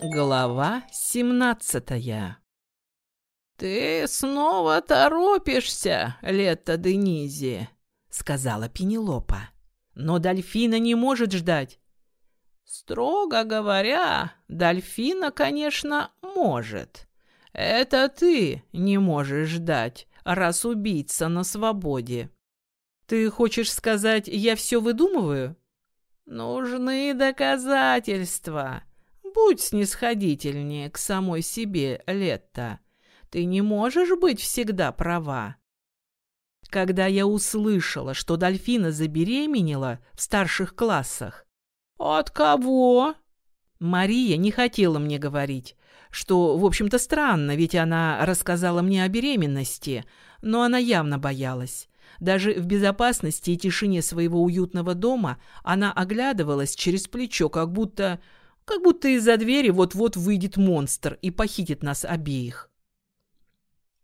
Глава семнадцатая «Ты снова торопишься, Лето Денизи», — сказала Пенелопа. «Но Дольфина не может ждать». «Строго говоря, Дольфина, конечно, может. Это ты не можешь ждать, раз убийца на свободе». «Ты хочешь сказать, я все выдумываю?» «Нужны доказательства. Будь снисходительнее к самой себе, Летта. Ты не можешь быть всегда права. Когда я услышала, что Дольфина забеременела в старших классах. От кого? Мария не хотела мне говорить, что, в общем-то, странно, ведь она рассказала мне о беременности, но она явно боялась. Даже в безопасности и тишине своего уютного дома она оглядывалась через плечо, как будто как будто из-за двери вот-вот выйдет монстр и похитит нас обеих.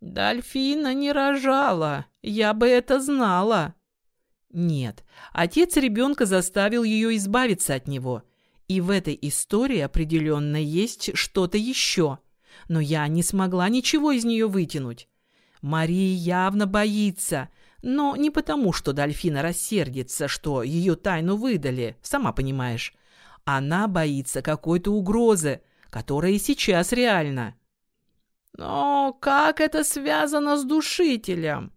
«Дольфина не рожала, я бы это знала». Нет, отец ребенка заставил ее избавиться от него. И в этой истории определенно есть что-то еще. Но я не смогла ничего из нее вытянуть. Мария явно боится, но не потому, что Дольфина рассердится, что ее тайну выдали, сама понимаешь, она боится какой-то угрозы, которая и сейчас реальна. Но как это связано с душителем?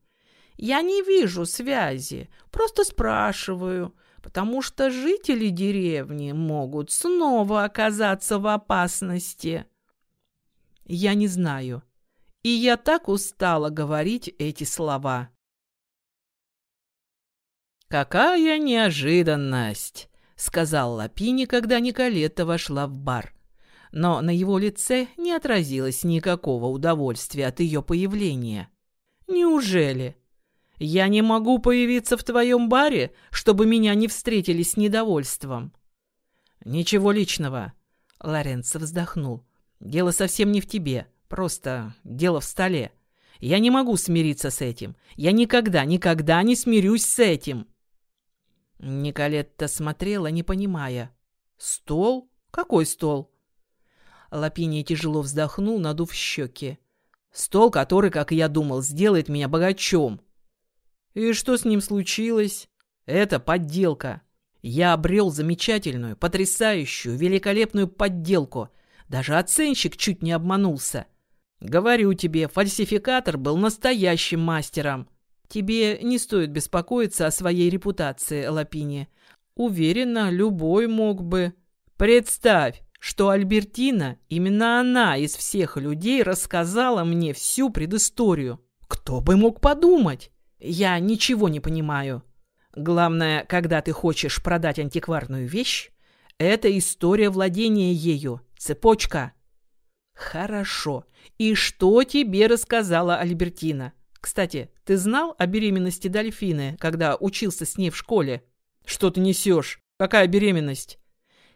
Я не вижу связи, просто спрашиваю, потому что жители деревни могут снова оказаться в опасности. Я не знаю. И я так устала говорить эти слова. Какая неожиданность! Сказал Лапини, когда Николетта вошла в бар. Но на его лице не отразилось никакого удовольствия от ее появления. «Неужели? Я не могу появиться в твоем баре, чтобы меня не встретили с недовольством?» «Ничего личного», — Лоренцо вздохнул. «Дело совсем не в тебе, просто дело в столе. Я не могу смириться с этим. Я никогда, никогда не смирюсь с этим». Николетта смотрела, не понимая. «Стол? Какой стол?» Лапиния тяжело вздохнул, надув щеки. «Стол, который, как я думал, сделает меня богачом». «И что с ним случилось?» «Это подделка. Я обрел замечательную, потрясающую, великолепную подделку. Даже оценщик чуть не обманулся. Говорю тебе, фальсификатор был настоящим мастером». Тебе не стоит беспокоиться о своей репутации, Лапини. Уверена, любой мог бы. Представь, что Альбертина, именно она из всех людей рассказала мне всю предысторию. Кто бы мог подумать? Я ничего не понимаю. Главное, когда ты хочешь продать антикварную вещь, это история владения ею, цепочка. Хорошо. И что тебе рассказала Альбертина? Кстати, ты знал о беременности Дольфины, когда учился с ней в школе? Что ты несешь? Какая беременность?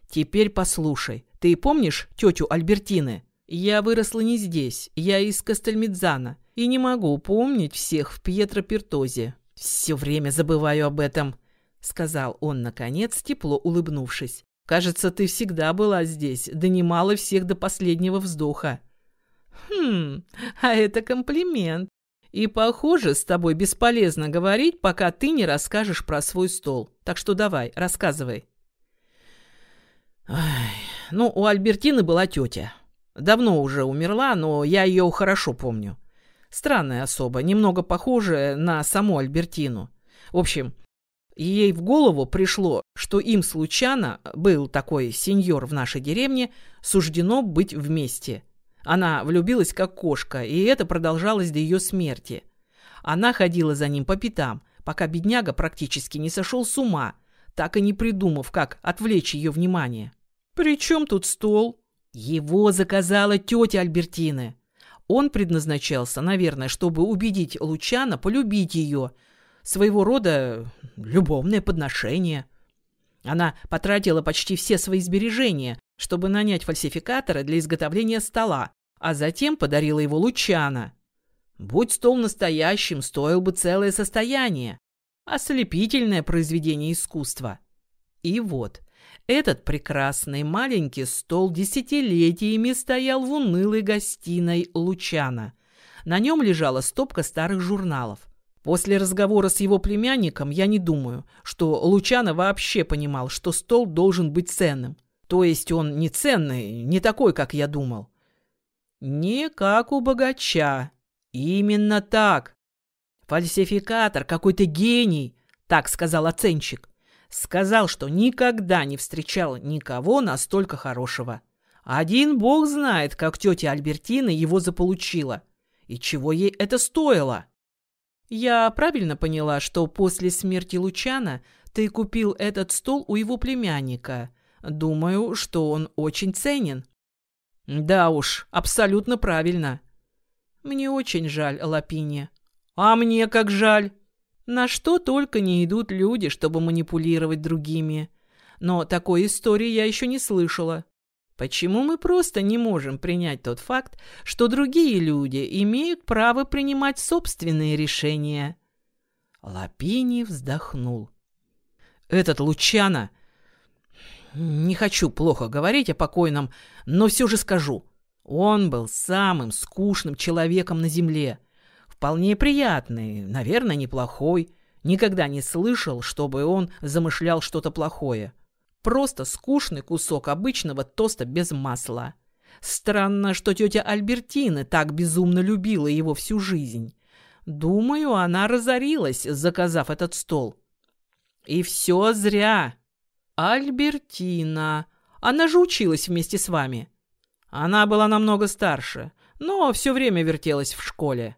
Теперь послушай. Ты помнишь тетю Альбертины? Я выросла не здесь, я из Кастельмидзана, и не могу помнить всех в Пьетро-Пертозе. Все время забываю об этом, сказал он, наконец, тепло улыбнувшись. Кажется, ты всегда была здесь, донимала всех до последнего вздоха. Хм, а это комплимент. И, похоже, с тобой бесполезно говорить, пока ты не расскажешь про свой стол. Так что давай, рассказывай. Ой, ну, у Альбертины была тетя. Давно уже умерла, но я ее хорошо помню. Странная особа, немного похожая на саму Альбертину. В общем, ей в голову пришло, что им случайно, был такой сеньор в нашей деревне, суждено быть вместе – она влюбилась как кошка, и это продолжалось до ее смерти. Она ходила за ним по пятам, пока бедняга практически не сошел с ума, так и не придумав, как отвлечь ее внимание. «При чем тут стол?» Его заказала тетя Альбертины. Он предназначался, наверное, чтобы убедить Лучана полюбить ее. Своего рода любовное подношение. Она потратила почти все свои сбережения, чтобы нанять фальсификатора для изготовления стола, а затем подарила его Лучана. Будь стол настоящим, стоил бы целое состояние. Ослепительное произведение искусства. И вот, Этот прекрасный маленький стол десятилетиями стоял в унылой гостиной Лучана. На нем лежала стопка старых журналов. После разговора с его племянником я не думаю, что Лучано вообще понимал, что стол должен быть ценным. То есть он не ценный, не такой, как я думал. Не как у богача. Именно так. Фальсификатор, какой-то гений, так сказал оценщик. Сказал, что никогда не встречал никого настолько хорошего. Один бог знает, как тетя Альбертина его заполучила. И чего ей это стоило? Я правильно поняла, что после смерти Лучана ты купил этот стол у его племянника. Думаю, что он очень ценен. Да уж, абсолютно правильно. Мне очень жаль Лапине. А мне как жаль. На что только не идут люди, чтобы манипулировать другими. Но такой истории я еще не слышала. Почему мы просто не можем принять тот факт, что другие люди имеют право принимать собственные решения? Лапини вздохнул. Этот Лучана... Не хочу плохо говорить о покойном, но все же скажу. Он был самым скучным человеком на земле. Вполне приятный, наверное, неплохой. Никогда не слышал, чтобы он замышлял что-то плохое. Просто скучный кусок обычного тоста без масла. Странно, что тетя Альбертина так безумно любила его всю жизнь. Думаю, она разорилась, заказав этот стол. И все зря. Альбертина. Она же училась вместе с вами. Она была намного старше, но все время вертелась в школе.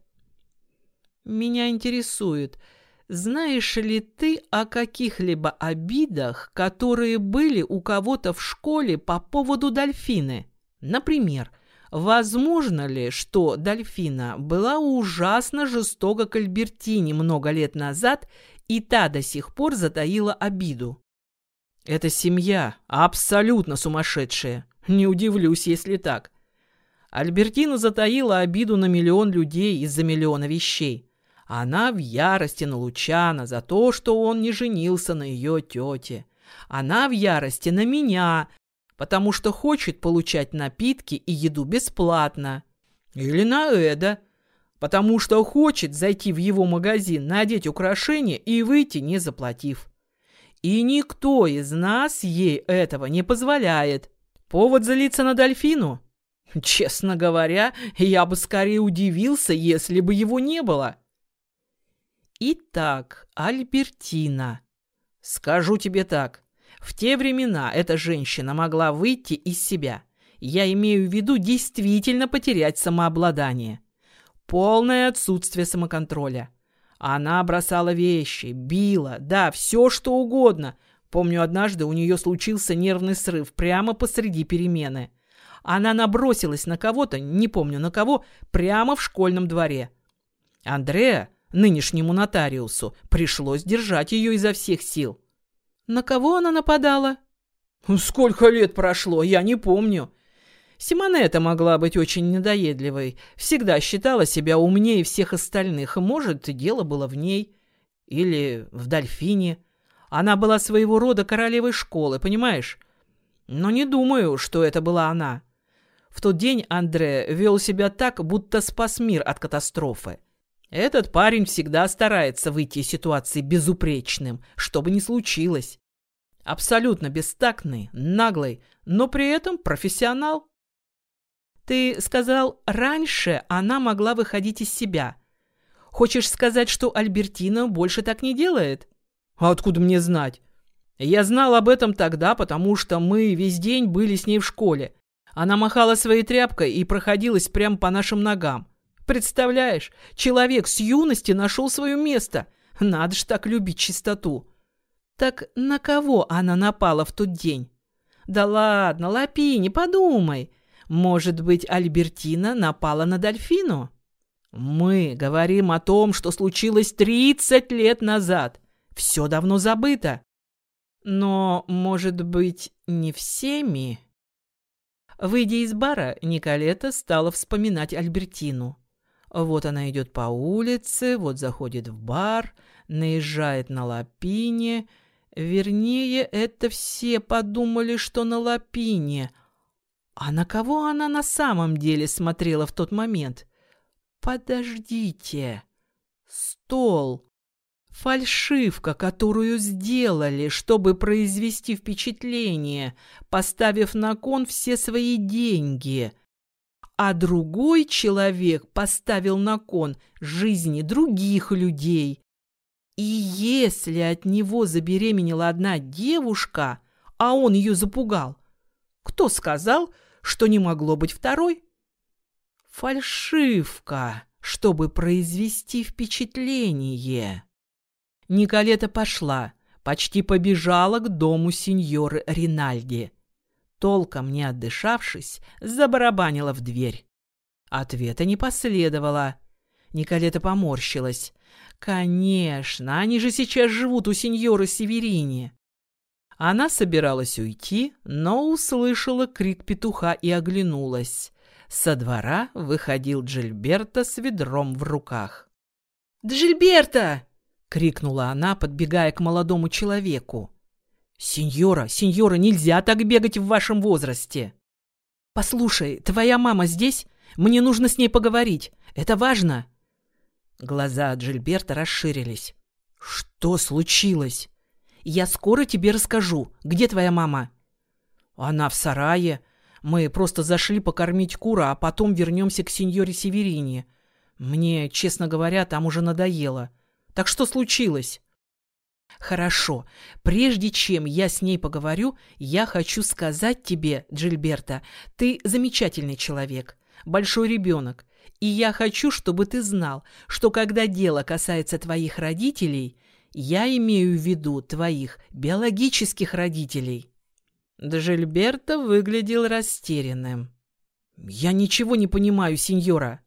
Меня интересует, знаешь ли ты о каких-либо обидах, которые были у кого-то в школе по поводу дольфины? Например, возможно ли, что дольфина была ужасно жестока к Альбертине много лет назад, и та до сих пор затаила обиду? Эта семья абсолютно сумасшедшая. Не удивлюсь, если так. Альбертина затаила обиду на миллион людей из-за миллиона вещей. Она в ярости на Лучана за то, что он не женился на ее тете. Она в ярости на меня, потому что хочет получать напитки и еду бесплатно. Или на Эда, потому что хочет зайти в его магазин, надеть украшения и выйти, не заплатив. И никто из нас ей этого не позволяет. Повод залиться на дельфину? Честно говоря, я бы скорее удивился, если бы его не было. Итак, Альбертина. Скажу тебе так. В те времена эта женщина могла выйти из себя. Я имею в виду действительно потерять самообладание. Полное отсутствие самоконтроля. Она бросала вещи, била, да, все что угодно. Помню, однажды у нее случился нервный срыв прямо посреди перемены. Она набросилась на кого-то, не помню на кого, прямо в школьном дворе. Андреа, нынешнему нотариусу, пришлось держать ее изо всех сил. На кого она нападала? Сколько лет прошло, я не помню. Симонета могла быть очень недоедливой, всегда считала себя умнее всех остальных, может, дело было в ней или в Дольфине. Она была своего рода королевой школы, понимаешь? Но не думаю, что это была она. В тот день Андре вел себя так, будто спас мир от катастрофы. Этот парень всегда старается выйти из ситуации безупречным, что бы ни случилось. Абсолютно бестактный, наглый, но при этом профессионал. Ты сказал, раньше она могла выходить из себя. Хочешь сказать, что Альбертина больше так не делает? А откуда мне знать? Я знал об этом тогда, потому что мы весь день были с ней в школе. Она махала своей тряпкой и проходилась прямо по нашим ногам. Представляешь, человек с юности нашел свое место. Надо ж так любить чистоту. Так на кого она напала в тот день? Да ладно, Лапи, не подумай. Может быть, Альбертина напала на Дольфину? Мы говорим о том, что случилось 30 лет назад. Все давно забыто. Но, может быть, не всеми? Выйдя из бара, Николета стала вспоминать Альбертину. Вот она идет по улице, вот заходит в бар, наезжает на лапине. Вернее, это все подумали, что на Лапине. А на кого она на самом деле смотрела в тот момент? Подождите. Стол. Фальшивка, которую сделали, чтобы произвести впечатление, поставив на кон все свои деньги. А другой человек поставил на кон жизни других людей. И если от него забеременела одна девушка, а он ее запугал, кто сказал, что не могло быть второй? Фальшивка, чтобы произвести впечатление. Николета пошла, почти побежала к дому сеньоры Ринальди. Толком не отдышавшись, забарабанила в дверь. Ответа не последовало. Николета поморщилась. Конечно, они же сейчас живут у сеньоры Северини. Она собиралась уйти, но услышала крик петуха и оглянулась. Со двора выходил Джильберта с ведром в руках. «Джильберта!» — крикнула она, подбегая к молодому человеку. «Сеньора, сеньора, нельзя так бегать в вашем возрасте!» «Послушай, твоя мама здесь? Мне нужно с ней поговорить. Это важно!» Глаза Джильберта расширились. «Что случилось?» «Я скоро тебе расскажу. Где твоя мама?» «Она в сарае. Мы просто зашли покормить кура, а потом вернемся к сеньоре Северине. Мне, честно говоря, там уже надоело. Так что случилось?» «Хорошо. Прежде чем я с ней поговорю, я хочу сказать тебе, Джильберта, ты замечательный человек, большой ребенок, и я хочу, чтобы ты знал, что когда дело касается твоих родителей, я имею в виду твоих биологических родителей». Джильберто выглядел растерянным. «Я ничего не понимаю, сеньора».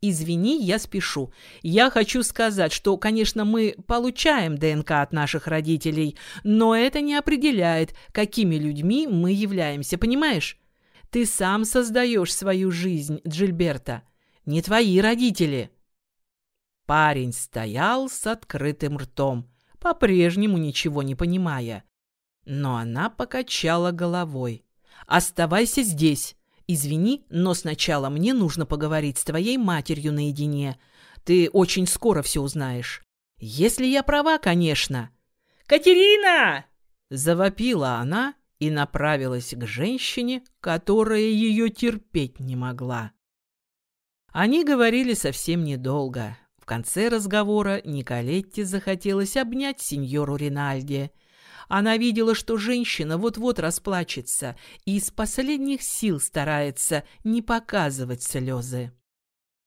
«Извини, я спешу. Я хочу сказать, что, конечно, мы получаем ДНК от наших родителей, но это не определяет, какими людьми мы являемся, понимаешь? Ты сам создаешь свою жизнь, Джильберто не твои родители». Парень стоял с открытым ртом, по-прежнему ничего не понимая. Но она покачала головой. «Оставайся здесь. Извини, но сначала мне нужно поговорить с твоей матерью наедине. Ты очень скоро все узнаешь. Если я права, конечно». «Катерина!» — завопила она и направилась к женщине, которая ее терпеть не могла. Они говорили совсем недолго. Конце разговора Николетте захотелось обнять сеньору Ринальди. Она видела, что женщина вот-вот расплачется и из последних сил старается не показывать слезы.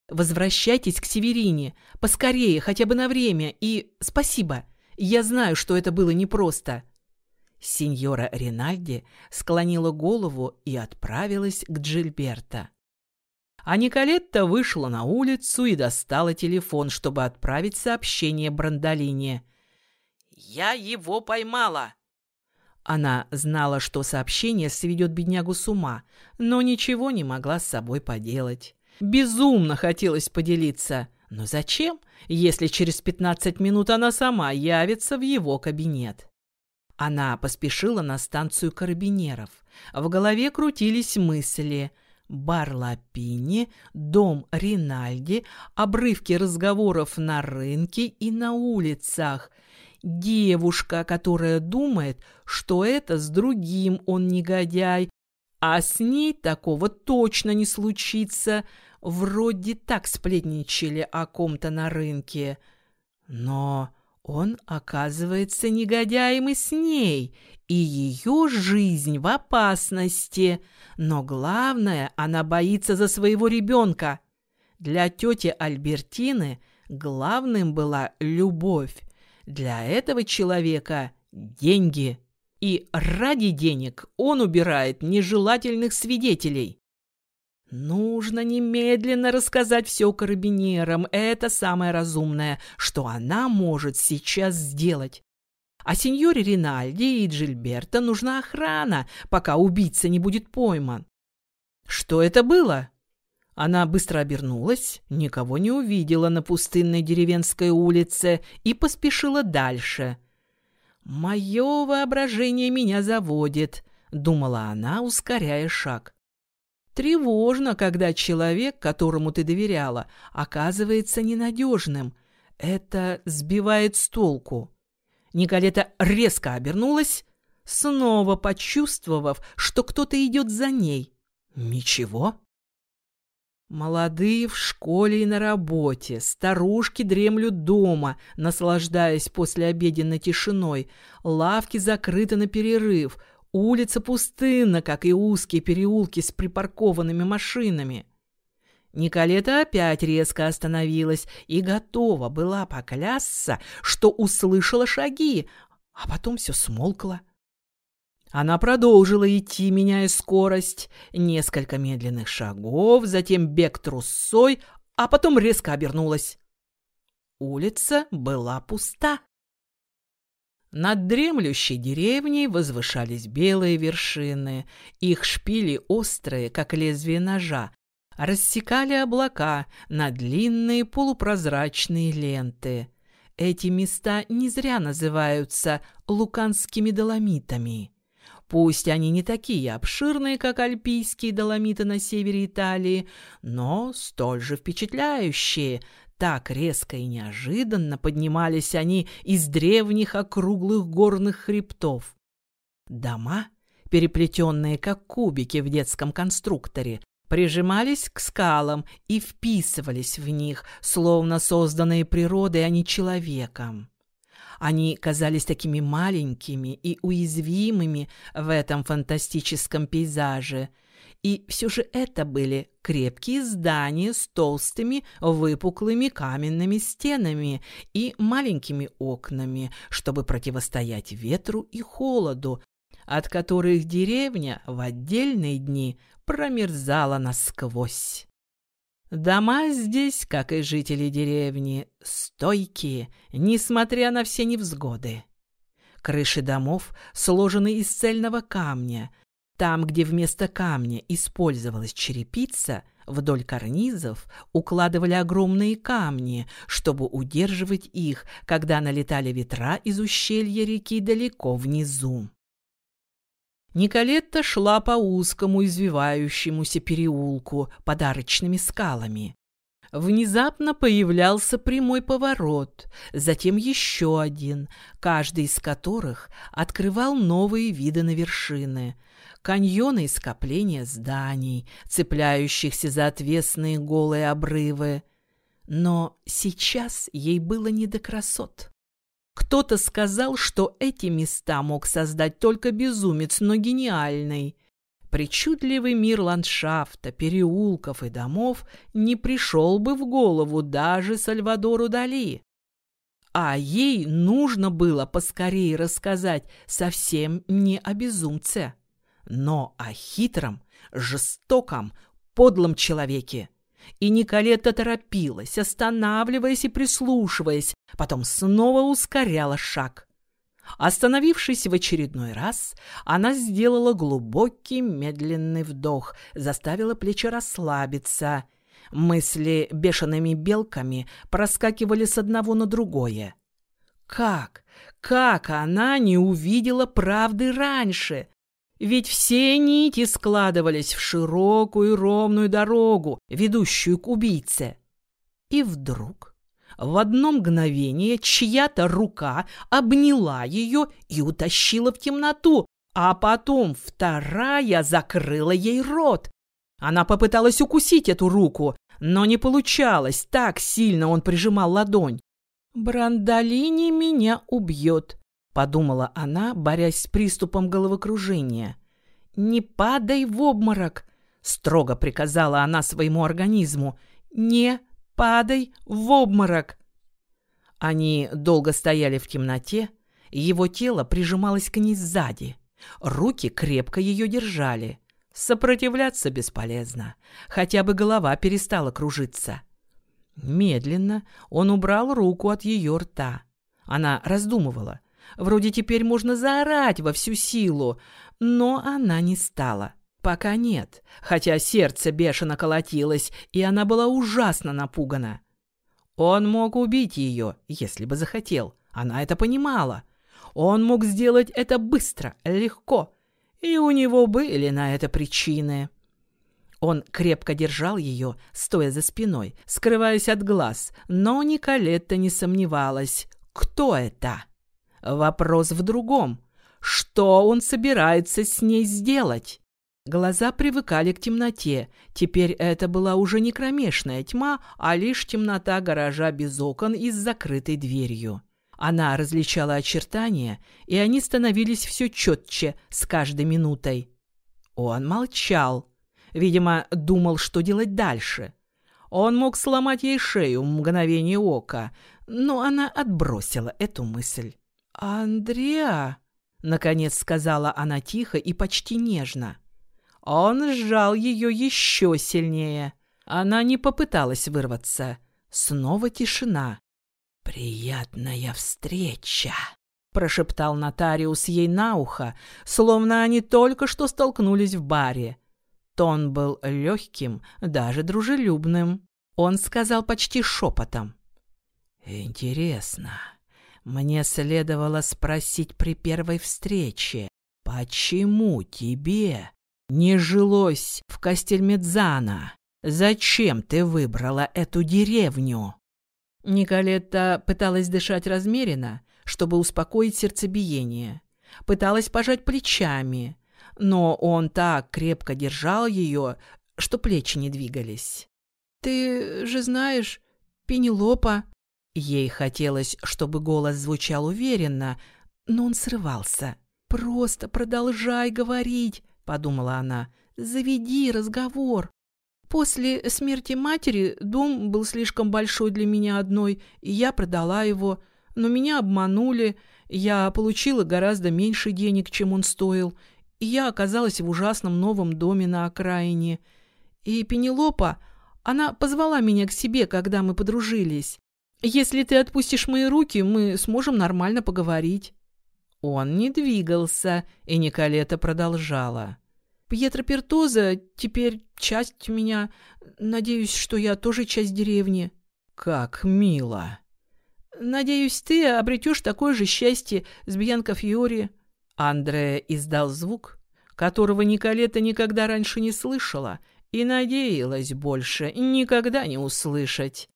«Возвращайтесь к Северине, поскорее, хотя бы на время, и спасибо. Я знаю, что это было непросто». Сеньора Ринальди склонила голову и отправилась к Джильберто. А Николетта вышла на улицу и достала телефон, чтобы отправить сообщение Брандолине. «Я его поймала!» Она знала, что сообщение сведет беднягу с ума, но ничего не могла с собой поделать. Безумно хотелось поделиться. Но зачем, если через пятнадцать минут она сама явится в его кабинет? Она поспешила на станцию карабинеров. В голове крутились мысли – Барлапини, дом Ринальди, обрывки разговоров на рынке и на улицах. Девушка, которая думает, что это с другим он негодяй, а с ней такого точно не случится. Вроде так сплетничали о ком-то на рынке. Но он оказывается негодяем и с ней, и ее жизнь в опасности. Но главное, она боится за своего ребенка. Для тети Альбертины главным была любовь. Для этого человека – деньги. И ради денег он убирает нежелательных свидетелей. Нужно немедленно рассказать все карабинерам. Это самое разумное, что она может сейчас сделать. А сеньоре Ринальди и Джильберто нужна охрана, пока убийца не будет пойман. Что это было? Она быстро обернулась, никого не увидела на пустынной деревенской улице и поспешила дальше. «Мое воображение меня заводит», — думала она, ускоряя шаг. Тревожно, когда человек, которому ты доверяла, оказывается ненадежным. Это сбивает с толку. Николета резко обернулась, снова почувствовав, что кто-то идет за ней. Ничего. Молодые в школе и на работе, старушки дремлют дома, наслаждаясь послеобеденной тишиной, лавки закрыты на перерыв, улица пустынна, как и узкие переулки с припаркованными машинами. Николета опять резко остановилась и готова была поклясться, что услышала шаги, а потом все смолкло. Она продолжила идти, меняя скорость. Несколько медленных шагов, затем бег трусой, а потом резко обернулась. Улица была пуста. Над дремлющей деревней возвышались белые вершины. Их шпили острые, как лезвие ножа, рассекали облака на длинные полупрозрачные ленты. Эти места не зря называются Луканскими доломитами. Пусть они не такие обширные, как альпийские доломиты на севере Италии, но столь же впечатляющие. Так резко и неожиданно поднимались они из древних округлых горных хребтов. Дома, переплетенные как кубики в детском конструкторе, прижимались к скалам и вписывались в них, словно созданные природой, а не человеком. Они казались такими маленькими и уязвимыми в этом фантастическом пейзаже. И все же это были крепкие здания с толстыми выпуклыми каменными стенами и маленькими окнами, чтобы противостоять ветру и холоду, от которых деревня в отдельные дни промерзала насквозь. Дома здесь, как и жители деревни, стойкие, несмотря на все невзгоды. Крыши домов сложены из цельного камня. Там, где вместо камня использовалась черепица, вдоль карнизов укладывали огромные камни, чтобы удерживать их, когда налетали ветра из ущелья реки далеко внизу. Николетта шла по узкому извивающемуся переулку подарочными скалами. Внезапно появлялся прямой поворот, затем еще один, каждый из которых открывал новые виды на вершины. Каньоны и скопления зданий, цепляющихся за отвесные голые обрывы. Но сейчас ей было не до красот. Кто-то сказал, что эти места мог создать только безумец, но гениальный. Причудливый мир ландшафта, переулков и домов не пришел бы в голову даже Сальвадору Дали. А ей нужно было поскорее рассказать совсем не о безумце, но о хитром, жестоком, подлом человеке. И Николета торопилась, останавливаясь и прислушиваясь, потом снова ускоряла шаг. Остановившись в очередной раз, она сделала глубокий медленный вдох, заставила плечи расслабиться. Мысли бешеными белками проскакивали с одного на другое. Как? Как она не увидела правды раньше? Ведь все нити складывались в широкую ровную дорогу, ведущую к убийце. И вдруг в одно мгновение чья-то рука обняла ее и утащила в темноту, а потом вторая закрыла ей рот. Она попыталась укусить эту руку, но не получалось, так сильно он прижимал ладонь. «Брандолини меня убьет», — подумала она, борясь с приступом головокружения. «Не падай в обморок!» — строго приказала она своему организму. «Не падай в обморок!» Они долго стояли в темноте, его тело прижималось к ней сзади. Руки крепко ее держали. Сопротивляться бесполезно, хотя бы голова перестала кружиться. Медленно он убрал руку от ее рта. Она раздумывала — Вроде теперь можно заорать во всю силу, но она не стала. Пока нет, хотя сердце бешено колотилось, и она была ужасно напугана. Он мог убить ее, если бы захотел. Она это понимала. Он мог сделать это быстро, легко, и у него были на это причины. Он крепко держал ее, стоя за спиной, скрываясь от глаз, но Николетта не сомневалась. Кто это? Вопрос в другом. Что он собирается с ней сделать? Глаза привыкали к темноте. Теперь это была уже не кромешная тьма, а лишь темнота гаража без окон и с закрытой дверью. Она различала очертания, и они становились все четче с каждой минутой. Он молчал. Видимо, думал, что делать дальше. Он мог сломать ей шею в мгновение ока, но она отбросила эту мысль. «Андреа!» — наконец сказала она тихо и почти нежно. Он сжал ее еще сильнее. Она не попыталась вырваться. Снова тишина. «Приятная встреча!» — прошептал нотариус ей на ухо, словно они только что столкнулись в баре. Тон был легким, даже дружелюбным. Он сказал почти шепотом. «Интересно, мне следовало спросить при первой встрече, почему тебе не жилось в Кастельмедзана? Зачем ты выбрала эту деревню?» Николетта пыталась дышать размеренно, чтобы успокоить сердцебиение. Пыталась пожать плечами, но он так крепко держал ее, что плечи не двигались. «Ты же знаешь, Пенелопа...» Ей хотелось, чтобы голос звучал уверенно, но он срывался. «Просто продолжай говорить», — подумала она. «Заведи разговор». После смерти матери дом был слишком большой для меня одной, и я продала его. Но меня обманули, я получила гораздо меньше денег, чем он стоил, и я оказалась в ужасном новом доме на окраине. И Пенелопа, она позвала меня к себе, когда мы подружились. Если ты отпустишь мои руки, мы сможем нормально поговорить». Он не двигался, и Николета продолжала. Пьетро Пертоза теперь часть меня. Надеюсь, что я тоже часть деревни». «Как мило!» «Надеюсь, ты обретешь такое же счастье с Бьянко Фьори». Андре издал звук, которого Николета никогда раньше не слышала, и надеялась больше никогда не услышать.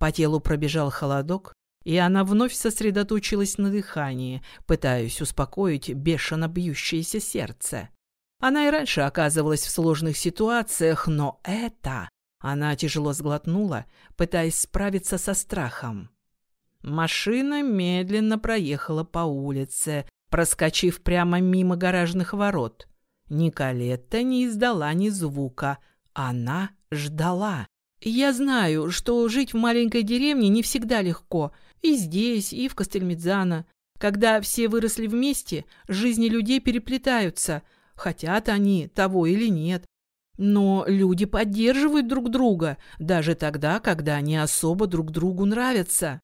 По телу пробежал холодок, и она вновь сосредоточилась на дыхании, пытаясь успокоить бешено бьющееся сердце. Она и раньше оказывалась в сложных ситуациях, но это... Она тяжело сглотнула, пытаясь справиться со страхом. Машина медленно проехала по улице, проскочив прямо мимо гаражных ворот. Николетта не издала ни звука. Она ждала. «Я знаю, что жить в маленькой деревне не всегда легко. И здесь, и в Кастельмидзано. Когда все выросли вместе, жизни людей переплетаются — хотят они того или нет. Но люди поддерживают друг друга, даже тогда, когда они особо друг другу нравятся.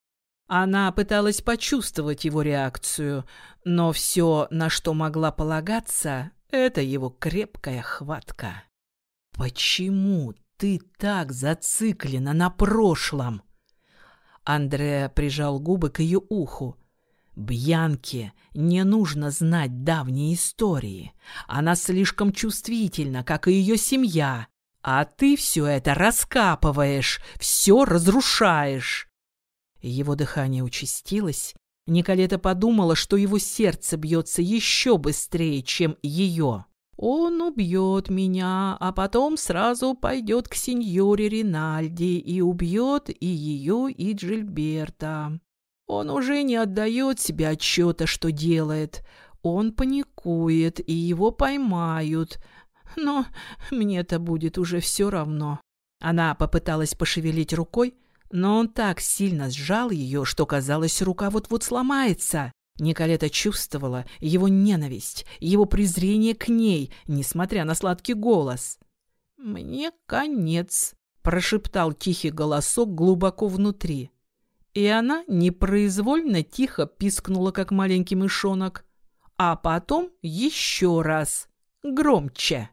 Она пыталась почувствовать его реакцию, но все, на что могла полагаться, это его крепкая хватка. «Почему ты так зациклена на прошлом?» Андреа прижал губы к ее уху. Бьянке не нужно знать давние истории. Она слишком чувствительна, как и ее семья. А ты все это раскапываешь, все разрушаешь. Его дыхание участилось. Николета подумала, что его сердце бьется еще быстрее, чем ее. Он убьет меня, а потом сразу пойдет к сеньоре Ринальди и убьет и ее, и Джильберта. Он уже не отдает себе отчета, что делает. Он паникует, и его поймают. Но мне-то будет уже все равно. Она попыталась пошевелить рукой, но он так сильно сжал ее, что казалось, рука вот-вот сломается. Николета чувствовала его ненависть, его презрение к ней, несмотря на сладкий голос. «Мне конец», — прошептал тихий голосок глубоко внутри. И она непроизвольно тихо пискнула, как маленький мышонок. А потом еще раз. Громче.